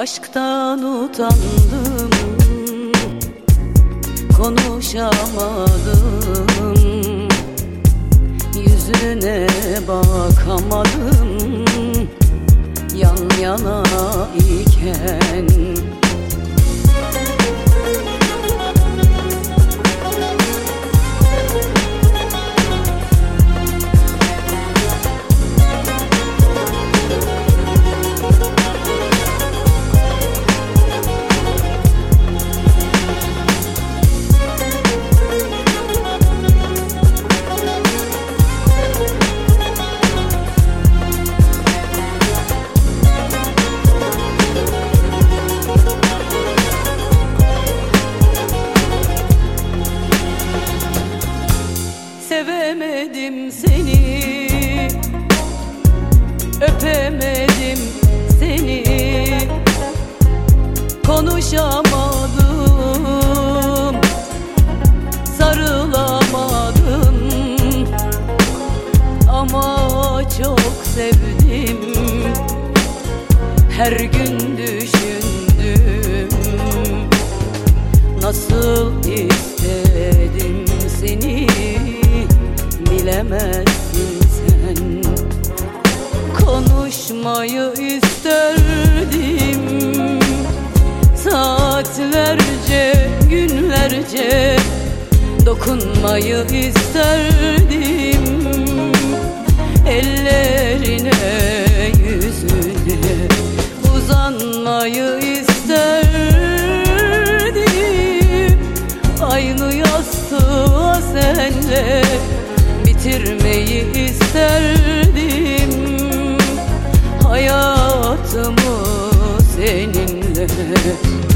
Aşktan utandım Konuşamadım Yüzüne bakamadım Öpemedim seni. Konuşamadım Sarılamadım. Ama çok sevdim. Her gün düşündüm. Nasıl istedim seni bilemezsin Kavuşmayı isterdim. Saatlerce, günlerce Dokunmayı isterdim. Ellerine, yüzüne Uzanmayı isterdim. Aynı yastığa senle Bitirmeyi isterdim. você.